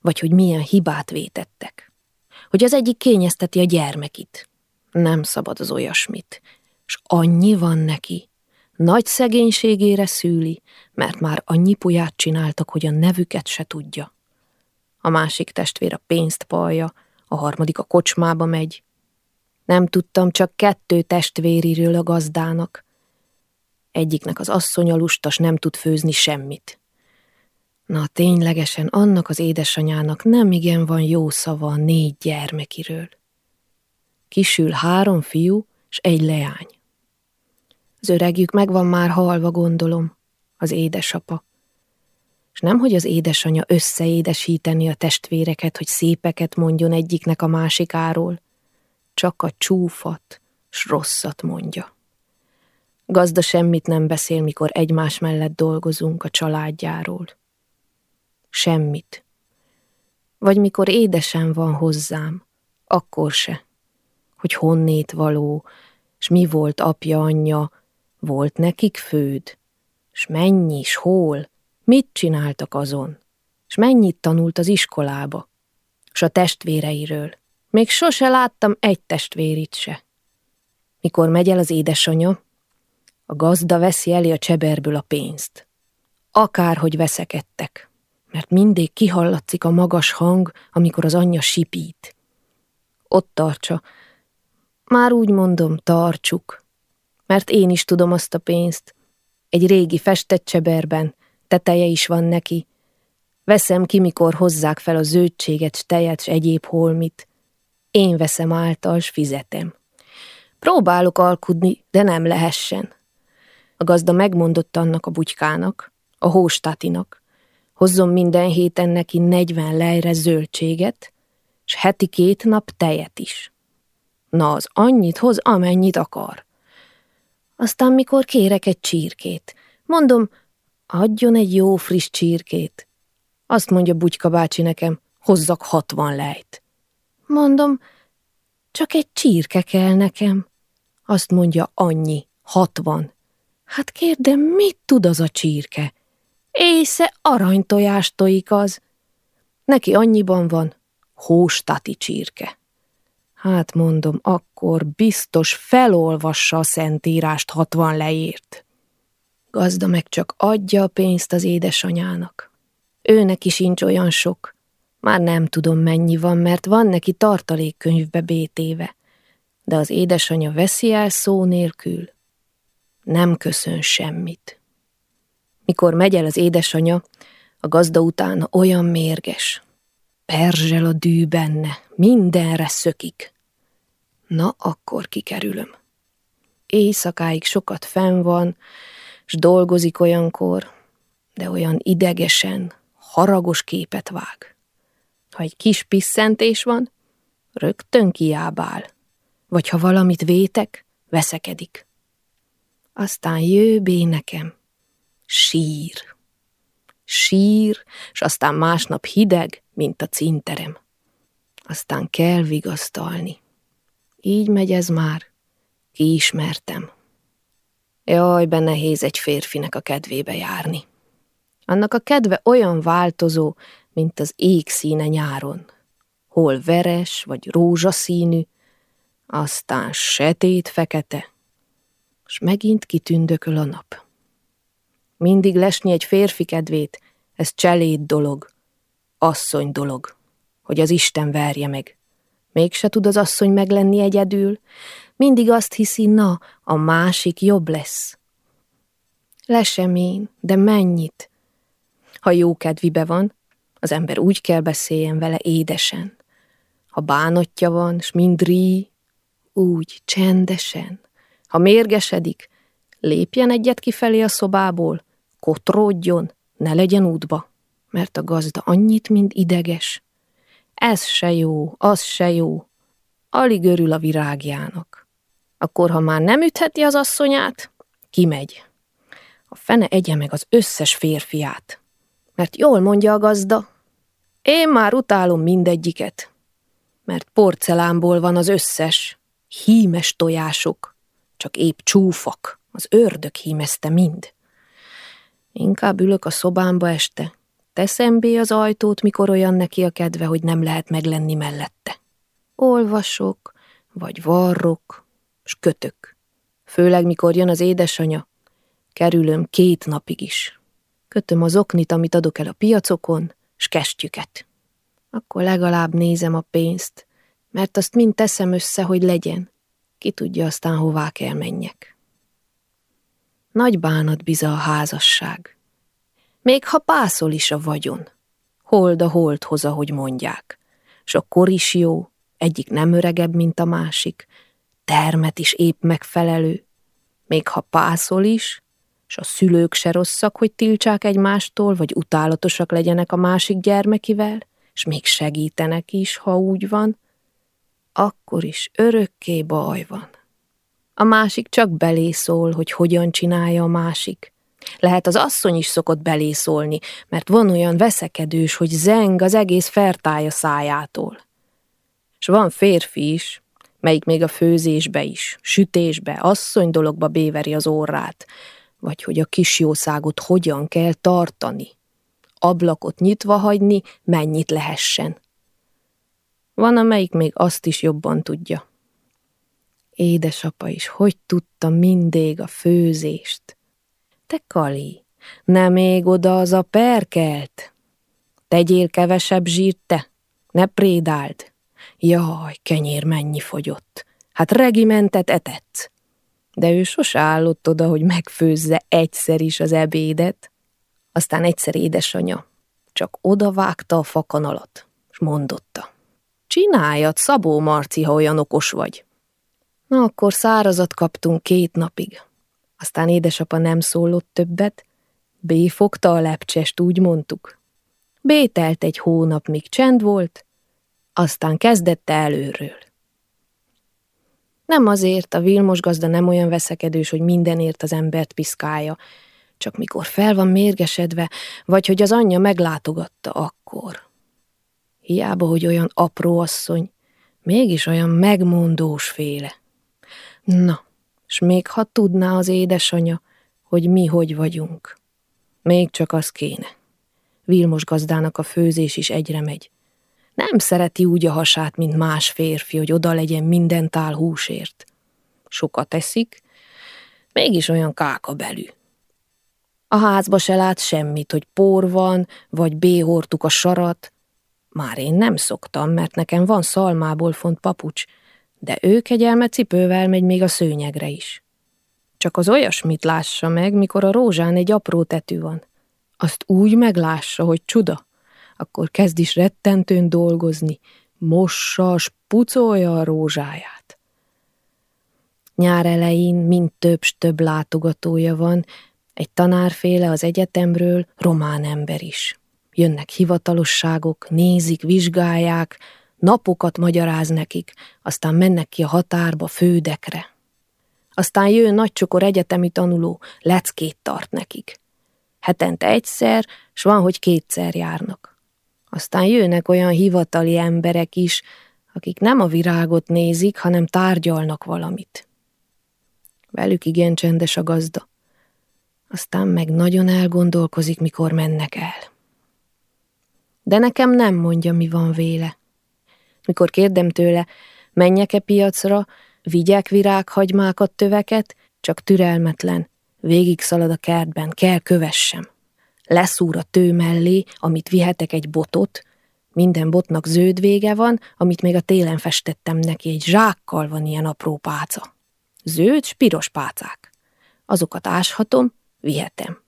S1: vagy hogy milyen hibát vétettek. Hogy az egyik kényezteti a gyermekit. Nem szabad az olyasmit. És annyi van neki. Nagy szegénységére szűli, mert már annyi puját csináltak, hogy a nevüket se tudja. A másik testvér a pénzt palja, a harmadik a kocsmába megy. Nem tudtam csak kettő testvériről a gazdának. Egyiknek az asszonya lustas nem tud főzni semmit. Na ténylegesen annak az édesanyának nem igen van jó szava a négy gyermekiről. Kisül három fiú és egy leány. Az öregjük meg van már halva, gondolom, az édesapa. És nem, hogy az édesanya összeédesíteni a testvéreket, hogy szépeket mondjon egyiknek a másikáról, csak a csúfat s rosszat mondja. Gazda semmit nem beszél, mikor egymás mellett dolgozunk a családjáról semmit. Vagy mikor édesen van hozzám, akkor se. Hogy honnét való, s mi volt apja, anyja, volt nekik főd, s mennyi, s hol, mit csináltak azon, s mennyit tanult az iskolába, s a testvéreiről. Még sose láttam egy testvérit se. Mikor megy el az édesanya, a gazda veszi elé a cseberből a pénzt. Akárhogy veszekedtek mert mindig kihallatszik a magas hang, amikor az anyja sipít. Ott tartsa. Már úgy mondom, tartsuk. Mert én is tudom azt a pénzt. Egy régi festett cseberben, teteje is van neki. Veszem ki, mikor hozzák fel a zöldséget, tejet, s egyéb holmit. Én veszem által, s fizetem. Próbálok alkudni, de nem lehessen. A gazda megmondott annak a bugykának, a hóstatinak, hozzon minden héten neki negyven lejre zöldséget, s heti két nap tejet is. Na, az annyit hoz, amennyit akar. Aztán mikor kérek egy csirkét, mondom, adjon egy jó friss csirkét. Azt mondja Bugyka bácsi nekem, hozzak hatvan lejt. Mondom, csak egy csirke kell nekem. Azt mondja, annyi, hatvan. Hát kérdem, mit tud az a csirke? Észe aranytojást tojik az. Neki annyiban van, hóstati csirke. Hát mondom, akkor biztos felolvassa a szentírást hatvan leírt. Gazda meg csak adja a pénzt az édesanyának. Őnek is sincs olyan sok. Már nem tudom mennyi van, mert van neki tartalékkönyvbe bétéve. De az édesanya veszi el szó nélkül. Nem köszön semmit. Mikor megy el az édesanya, a gazda után olyan mérges. Perzsel a dű benne, mindenre szökik. Na, akkor kikerülöm. Éjszakáig sokat fenn van, s dolgozik olyankor, de olyan idegesen, haragos képet vág. Ha egy kis pisszentés van, rögtön kiábál, vagy ha valamit vétek, veszekedik. Aztán jő nekem, sír. Sír, és aztán másnap hideg, mint a cinterem. Aztán kell vigasztalni. Így megy ez már. Kiismertem. Jaj, be nehéz egy férfinek a kedvébe járni. Annak a kedve olyan változó, mint az ég színe nyáron. Hol veres vagy rózsaszínű, aztán setét-fekete, és megint kitündököl a nap. Mindig lesni egy férfi kedvét, ez cseléd dolog, asszony dolog, hogy az Isten verje meg. Mégse tud az asszony meglenni egyedül, mindig azt hiszi, na, a másik jobb lesz. Lesemén, de mennyit? Ha jó kedvibe van, az ember úgy kell beszéljen vele édesen. Ha bánatja van, s mind rí, úgy, csendesen. Ha mérgesedik, lépjen egyet kifelé a szobából, kotródjon, ne legyen útba, mert a gazda annyit, mind ideges. Ez se jó, az se jó, alig örül a virágjának. Akkor, ha már nem ütheti az asszonyát, kimegy. A fene egye meg az összes férfiát. Mert jól mondja a gazda, én már utálom mindegyiket, mert porcelánból van az összes, hímes tojások, csak épp csúfak, az ördög hímezte mind. Inkább ülök a szobámba este, teszem be az ajtót, mikor olyan neki a kedve, hogy nem lehet meglenni mellette. Olvasok, vagy varrok, s kötök. Főleg, mikor jön az édesanya, kerülöm két napig is. Kötöm az oknit, amit adok el a piacokon, s kestjüket. Akkor legalább nézem a pénzt, mert azt mind teszem össze, hogy legyen. Ki tudja aztán, hová kell menjek. Nagy bánat biza a házasság. Még ha pászol is a vagyon. Hold a hold hoz, ahogy mondják. S a kor is jó, egyik nem öregebb, mint a másik, termet is épp megfelelő. Még ha pászol is, s a szülők se rosszak, hogy tiltsák egymástól, vagy utálatosak legyenek a másik gyermekivel, és még segítenek is, ha úgy van, akkor is örökké baj van. A másik csak belészól, hogy hogyan csinálja a másik. Lehet az asszony is szokott belészólni, mert van olyan veszekedős, hogy zeng az egész fertája szájától. S van férfi is, melyik még a főzésbe is, sütésbe, asszony dologba béveri az órát, vagy hogy a kis jószágot hogyan kell tartani. Ablakot nyitva hagyni, mennyit lehessen. Van, amelyik még azt is jobban tudja. Édesapa is, hogy tudta mindig a főzést. Te, Kali, nem még oda az a perkelt? Tegyél kevesebb zsírt te, ne prédáld. Jaj, kenyér mennyi fogyott. Hát regimentet etetsz. De ő sose állott oda, hogy megfőzze egyszer is az ebédet. Aztán egyszer édesanya csak odavágta a fakanalat, és mondotta. Csináljad, Szabó Marci, ha olyan okos vagy. Na, akkor szárazat kaptunk két napig. Aztán édesapa nem szólott többet, B fogta a lepcsest, úgy mondtuk. B telt egy hónap, míg csend volt, aztán kezdette előről. Nem azért, a Vilmos gazda nem olyan veszekedős, hogy mindenért az embert piszkálja, csak mikor fel van mérgesedve, vagy hogy az anyja meglátogatta, akkor. Hiába, hogy olyan apró asszony, mégis olyan megmondós féle. Na, s még ha tudná az édesanya, hogy mi hogy vagyunk. Még csak az kéne. Vilmos gazdának a főzés is egyre megy. Nem szereti úgy a hasát, mint más férfi, hogy oda legyen minden tál húsért. Sokat eszik, mégis olyan káka belű. A házba se lát semmit, hogy por van, vagy béhortuk a sarat. Már én nem szoktam, mert nekem van szalmából font papucs, de ő kegyelme cipővel megy még a szőnyegre is. Csak az olyasmit lássa meg, mikor a rózsán egy apró tetű van. Azt úgy meglássa, hogy csuda. Akkor kezd is rettentőn dolgozni, mossa, pucolja a rózsáját. Nyár elején mind több több látogatója van, egy tanárféle az egyetemről, román ember is. Jönnek hivatalosságok, nézik, vizsgálják, napokat magyaráz nekik, aztán mennek ki a határba, fődekre. Aztán jön nagy csokor egyetemi tanuló, leckét tart nekik. Hetente egyszer, s van, hogy kétszer járnak. Aztán jönnek olyan hivatali emberek is, akik nem a virágot nézik, hanem tárgyalnak valamit. Velük igen csendes a gazda. Aztán meg nagyon elgondolkozik, mikor mennek el. De nekem nem mondja, mi van véle. Mikor kérdem tőle, menjek-e piacra, vigyek virághagymákat, töveket, csak türelmetlen, végig szalad a kertben, kell kövessem. Leszúr a tő mellé, amit vihetek egy botot, minden botnak zöld vége van, amit még a télen festettem neki, egy zsákkal van ilyen apró páca. Zöld, piros pácák. Azokat áshatom, vihetem.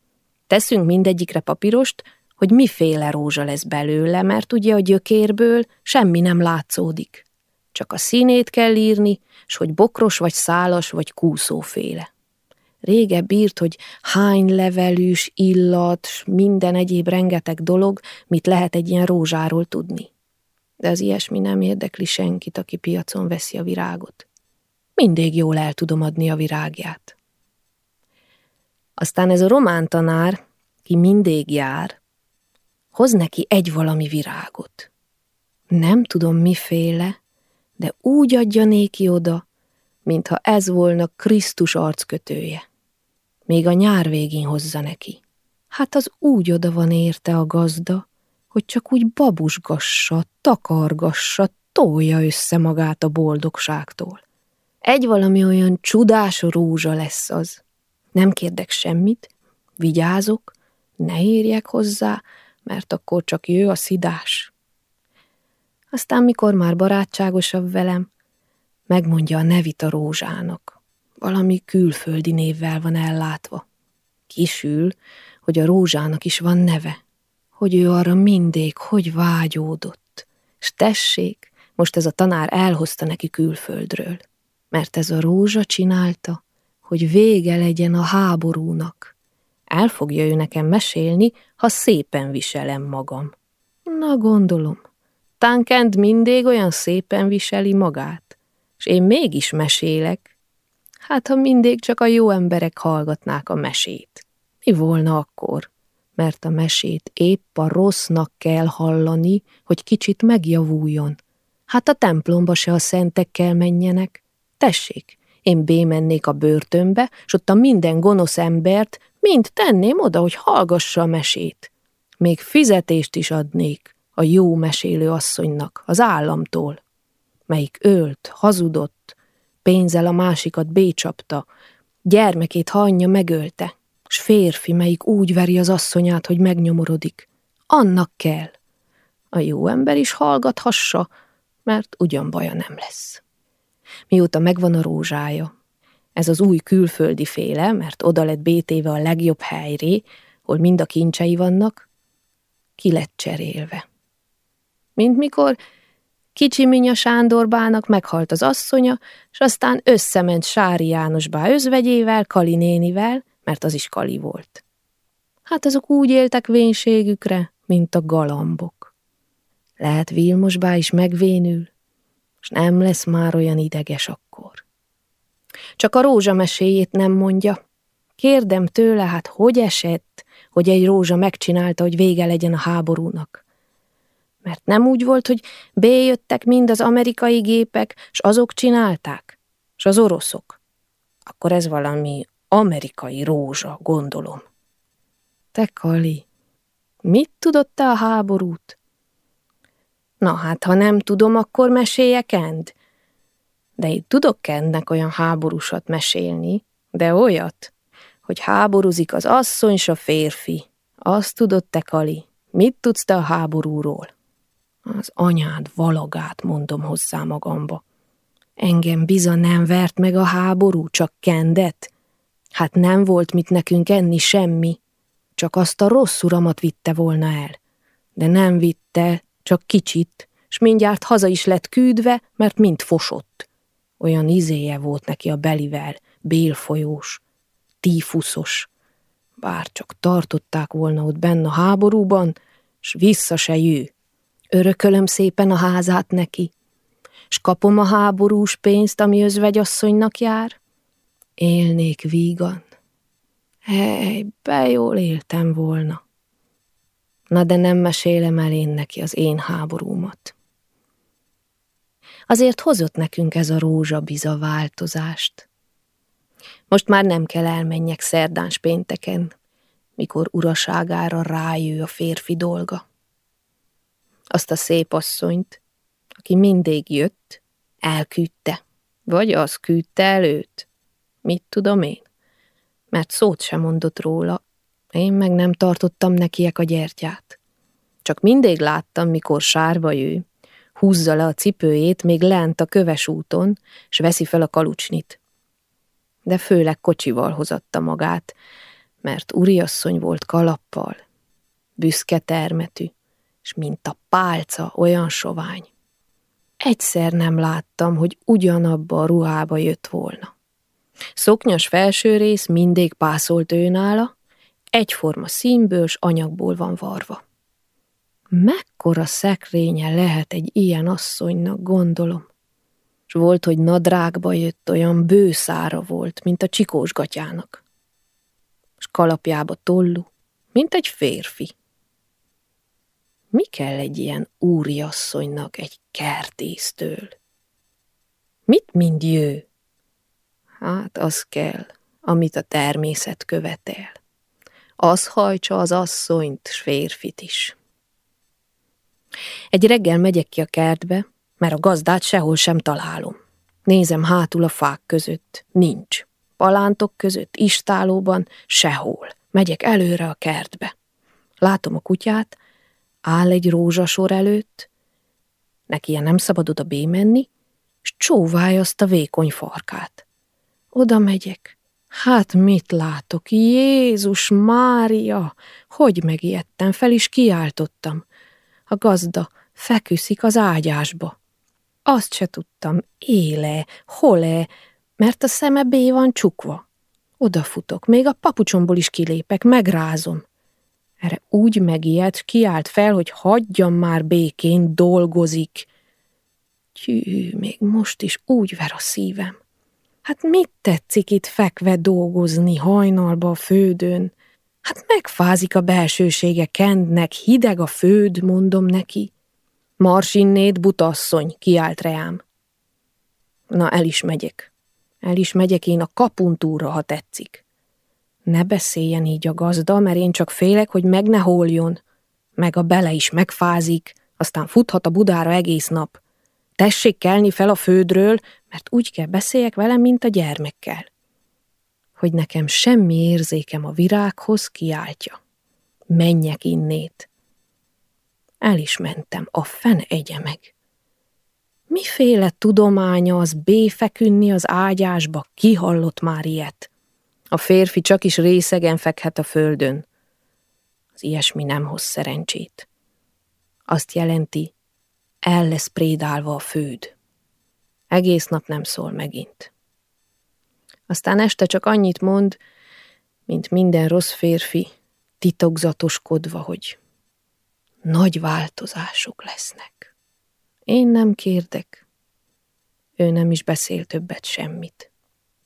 S1: Teszünk mindegyikre papírost, hogy miféle rózsa lesz belőle, mert ugye a gyökérből semmi nem látszódik. Csak a színét kell írni, s hogy bokros vagy szálas vagy kúszóféle. Régebb írt, hogy hány levelűs, illat, s minden egyéb rengeteg dolog, mit lehet egy ilyen rózsáról tudni. De az ilyesmi nem érdekli senkit, aki piacon veszi a virágot. Mindig jól el tudom adni a virágját. Aztán ez a román tanár, ki mindig jár, hoz neki egy valami virágot. Nem tudom miféle, de úgy adja néki oda, mintha ez volna Krisztus arckötője. Még a nyár végén hozza neki. Hát az úgy oda van érte a gazda, hogy csak úgy babusgassa, takargassa, tolja össze magát a boldogságtól. Egy valami olyan csodás rózsa lesz az. Nem kérdek semmit, vigyázok, ne érjek hozzá, mert akkor csak jő a szidás. Aztán, mikor már barátságosabb velem, megmondja a nevit a rózsának. Valami külföldi névvel van ellátva. Kisül, hogy a rózsának is van neve, hogy ő arra mindig hogy vágyódott. S tessék, most ez a tanár elhozta neki külföldről, mert ez a rózsa csinálta, hogy vége legyen a háborúnak. El fogja ő nekem mesélni, ha szépen viselem magam. Na gondolom, Tankend mindig olyan szépen viseli magát, és én mégis mesélek. Hát, ha mindig csak a jó emberek hallgatnák a mesét. Mi volna akkor? Mert a mesét épp a rossznak kell hallani, hogy kicsit megjavuljon. Hát a templomba se a szentekkel menjenek. Tessék, én bémennék a börtönbe, s ott a minden gonosz embert mind tenném oda, hogy hallgassa a mesét. Még fizetést is adnék a jó mesélő asszonynak, az államtól, melyik ölt, hazudott, pénzzel a másikat bécsapta, gyermekét ha anyja megölte, s férfi, melyik úgy veri az asszonyát, hogy megnyomorodik. Annak kell. A jó ember is hallgathassa, mert ugyan baja nem lesz. Mióta megvan a rózsája, ez az új külföldi féle, mert oda lett bétéve a legjobb helyré, hol mind a kincsei vannak, ki lett cserélve mint mikor Kicsi Minya Sándorbának meghalt az asszonya, és aztán összement Sári Jánosbá özvegyével, Kali nénivel, mert az is Kali volt. Hát azok úgy éltek vénségükre, mint a galambok. Lehet Vilmosbá is megvénül, és nem lesz már olyan ideges akkor. Csak a rózsa meséjét nem mondja. Kérdem tőle, hát hogy esett, hogy egy rózsa megcsinálta, hogy vége legyen a háborúnak. Mert nem úgy volt, hogy bejöttek mind az amerikai gépek, s azok csinálták, s az oroszok. Akkor ez valami amerikai rózsa, gondolom. Te, Kali, mit tudott te a háborút? Na hát, ha nem tudom, akkor mesélje Kend. De én tudok Kendnek olyan háborúsat mesélni, de olyat, hogy háborúzik az asszony s a férfi. Azt tudod te, Kali, mit tudsz te a háborúról? Az anyád valagát mondom hozzá magamba. Engem biza nem vert meg a háború, csak kendet. Hát nem volt mit nekünk enni semmi, csak azt a rossz uramat vitte volna el. De nem vitte, csak kicsit, s mindjárt haza is lett küldve, mert mind fosott. Olyan izéje volt neki a belivel, bélfolyós, tífuszos. Bár csak tartották volna ott benne a háborúban, s vissza se jő. Örökölöm szépen a házát neki, s kapom a háborús pénzt, ami özvegyasszonynak jár. Élnék vígan. Hely, be éltem volna. Na de nem mesélem el én neki az én háborúmat. Azért hozott nekünk ez a rózsabiza változást. Most már nem kell elmenjek szerdáns pénteken, mikor uraságára rájő a férfi dolga. Azt a szép asszonyt, aki mindig jött, elküldte, vagy az küldte előtt. Mit tudom én? Mert szót sem mondott róla, én meg nem tartottam nekiek a gyertyát. Csak mindig láttam, mikor sárba jő, húzza le a cipőjét még lent a köves úton, s veszi fel a kalucsnit. De főleg kocsival hozatta magát, mert uriasszony volt kalappal, büszke termetű, s mint a pálca olyan sovány. Egyszer nem láttam, hogy ugyanabba a ruhába jött volna. Szoknyas felső rész mindig pászolt őnála, egyforma színből s anyagból van varva. Mekkora szekrénye lehet egy ilyen asszonynak, gondolom. És volt, hogy nadrágba jött, olyan bőszára volt, mint a csikós gatyának. És kalapjába tollu, mint egy férfi. Mi kell egy ilyen úriasszonynak egy kertésztől? Mit mind jő? Hát az kell, amit a természet követel. Az hajtsa az asszonyt, s férfit is. Egy reggel megyek ki a kertbe, mert a gazdát sehol sem találom. Nézem hátul a fák között, nincs. Palántok között, istálóban, sehol. Megyek előre a kertbe. Látom a kutyát, áll egy rózsasor előtt, neki ilyen nem szabad oda bémenni, és csóválja azt a vékony farkát. Oda megyek. Hát mit látok? Jézus Mária! Hogy megijedtem, fel is kiáltottam. A gazda feküszik az ágyásba. Azt se tudtam, éle, hol-e, mert a szeme bé van csukva. Odafutok, még a papucsomból is kilépek, megrázom. Erre úgy megijedt, kiált fel, hogy hagyjam már békén, dolgozik. Tyű, még most is úgy ver a szívem. Hát mit tetszik itt fekve dolgozni hajnalba a földön? Hát megfázik a belsősége Kendnek, hideg a föld, mondom neki. Marsinnét, butasszony, kiált reám. Na, el is megyek. El is megyek én a kapuntúra, ha tetszik. Ne beszéljen így a gazda, mert én csak félek, hogy meg ne holjon. Meg a bele is megfázik, aztán futhat a budára egész nap. Tessék kelni fel a földről, mert úgy kell beszéljek velem, mint a gyermekkel hogy nekem semmi érzékem a virághoz kiáltja. Menjek innét. El is mentem, a fen egye meg. Miféle tudománya az béfekünni az ágyásba, ki hallott már ilyet? A férfi csak is részegen fekhet a földön. Az ilyesmi nem hoz szerencsét. Azt jelenti, el lesz prédálva a főd. Egész nap nem szól megint. Aztán este csak annyit mond, mint minden rossz férfi, titokzatoskodva, hogy nagy változások lesznek. Én nem kérdek. Ő nem is beszél többet semmit.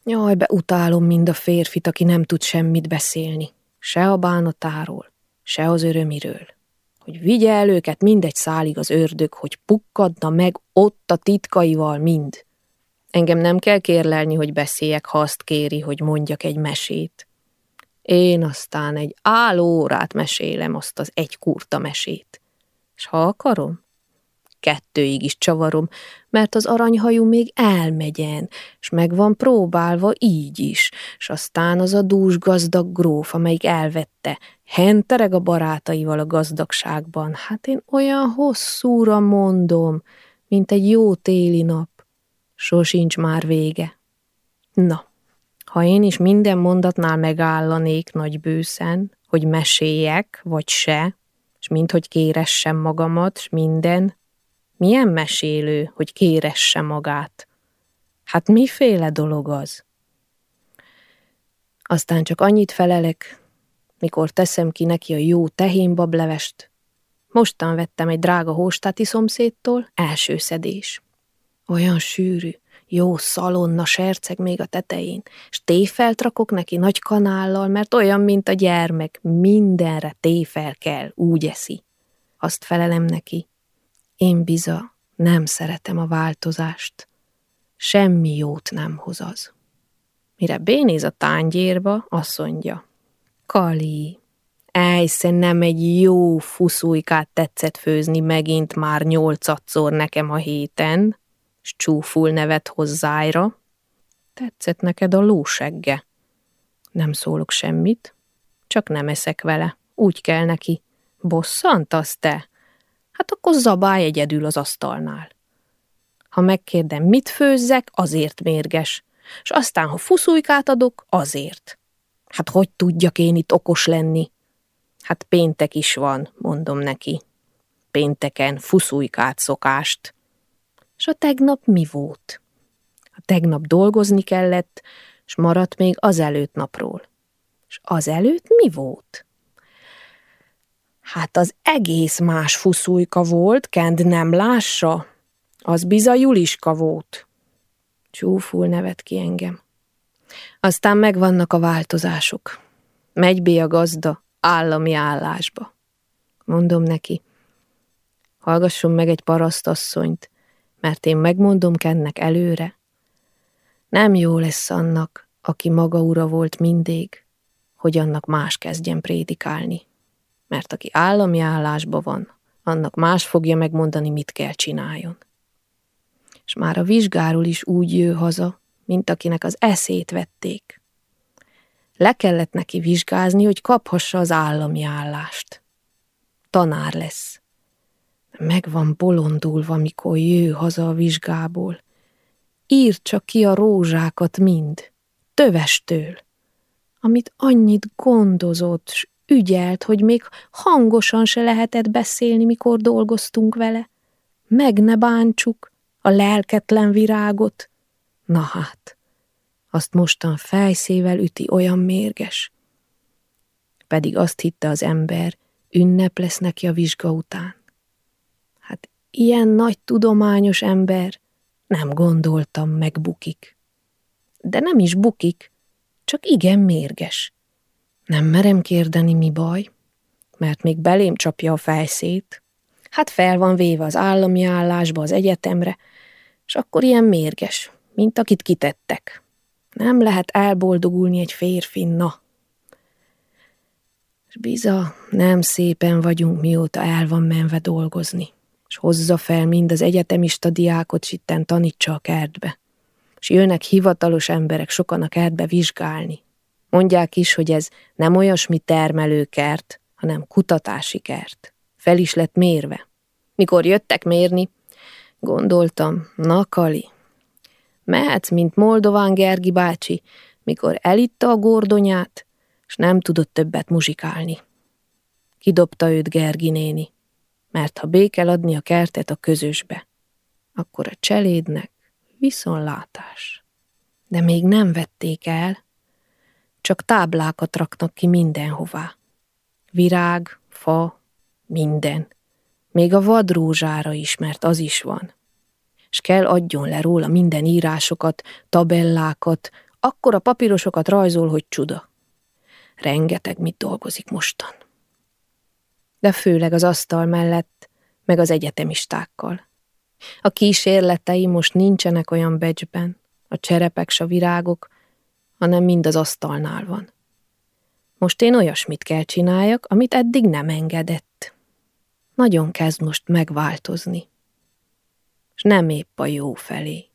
S1: Jaj, beutálom mind a férfit, aki nem tud semmit beszélni. Se a bánatáról, se az örömiről. Hogy vigye el őket mindegy szálig az ördög, hogy pukkadna meg ott a titkaival mind. Engem nem kell kérlelni, hogy beszéljek, ha azt kéri, hogy mondjak egy mesét. Én aztán egy álló órát mesélem azt az egy kurta mesét. És ha akarom, kettőig is csavarom, mert az aranyhajú még elmegyen, és meg van próbálva így is, és aztán az a dús gazdag gróf, amelyik elvette, hentereg a barátaival a gazdagságban. Hát én olyan hosszúra mondom, mint egy jó téli nap. Sosincs már vége. Na, ha én is minden mondatnál megállanék nagy bőszen, hogy meséljek, vagy se, és minthogy kéressem magamat, és minden, milyen mesélő, hogy kéresse magát? Hát miféle dolog az? Aztán csak annyit felelek, mikor teszem ki neki a jó tehénbablevest. Mostan vettem egy drága hóstáti szomszédtól, első szedés. Olyan sűrű, jó szalonna serceg még a tetején, és téfelt rakok neki nagy kanállal, mert olyan, mint a gyermek, mindenre téfel kell, úgy eszi. Azt felelem neki, én biza nem szeretem a változást. Semmi jót nem hoz az. Mire bénéz a tányérba, azt mondja, Kali, ejsze nem egy jó fuszújkát tetszett főzni megint már nyolcadszor nekem a héten, s csúful nevet hozzájra. Tetszett neked a lósegge. Nem szólok semmit, csak nem eszek vele. Úgy kell neki. Bosszant te? hát akkor zabálj egyedül az asztalnál. Ha megkérdem, mit főzzek, azért mérges, és aztán, ha fuszújkát adok, azért. Hát hogy tudjak én itt okos lenni? Hát péntek is van, mondom neki. Pénteken fuszújkát szokást. És a tegnap mi volt? A tegnap dolgozni kellett, és maradt még az előtt napról. És az előtt mi volt? Hát az egész más fuszújka volt, Kend nem lássa. Az biza Juliska volt. Csúful nevet ki engem. Aztán megvannak a változások. Megy be a gazda állami állásba. Mondom neki, hallgasson meg egy parasztasszonyt, mert én megmondom Kennek előre. Nem jó lesz annak, aki maga ura volt mindig, hogy annak más kezdjen prédikálni mert aki állami állásban van, annak más fogja megmondani, mit kell csináljon. És már a vizsgáról is úgy jő haza, mint akinek az eszét vették. Le kellett neki vizsgázni, hogy kaphassa az állami állást. Tanár lesz. Meg van bolondulva, mikor jő haza a vizsgából. Írt csak ki a rózsákat mind, tövestől, amit annyit gondozott, s ügyelt, hogy még hangosan se lehetett beszélni, mikor dolgoztunk vele. Meg ne bántsuk a lelketlen virágot. Na hát, azt mostan fejszével üti olyan mérges. Pedig azt hitte az ember, ünnep lesz neki a vizsga után. Ilyen nagy tudományos ember nem gondoltam megbukik. De nem is bukik, csak igen mérges. Nem merem kérdeni, mi baj, mert még belém csapja a fejszét. Hát fel van véve az állami állásba, az egyetemre, és akkor ilyen mérges, mint akit kitettek. Nem lehet elboldogulni egy férfin, na. És biza, nem szépen vagyunk, mióta el van menve dolgozni, és hozza fel mind az egyetemista diákot, s itten tanítsa a kertbe. És jönnek hivatalos emberek sokan a kertbe vizsgálni, Mondják is, hogy ez nem olyasmi termelőkert, hanem kutatási kert. Fel is lett mérve. Mikor jöttek mérni, gondoltam, na Kali, mehetsz, mint Moldován Gergi bácsi, mikor elitta a gordonyát, és nem tudott többet muzsikálni. Kidobta őt Gergi néni. Mert ha bé adni a kertet a közösbe, akkor a cselédnek viszonlátás. De még nem vették el, csak táblákat raknak ki mindenhová. Virág, fa, minden. Még a vadrózsára is, mert az is van. És kell adjon le róla minden írásokat, tabellákat, akkor a papírosokat rajzol, hogy csuda. Rengeteg mit dolgozik mostan. De főleg az asztal mellett, meg az egyetemistákkal. A kísérletei most nincsenek olyan becsben, a cserepek s a virágok, hanem mind az asztalnál van. Most én olyasmit kell csináljak, amit eddig nem engedett. Nagyon kezd most megváltozni. És nem épp a jó felé.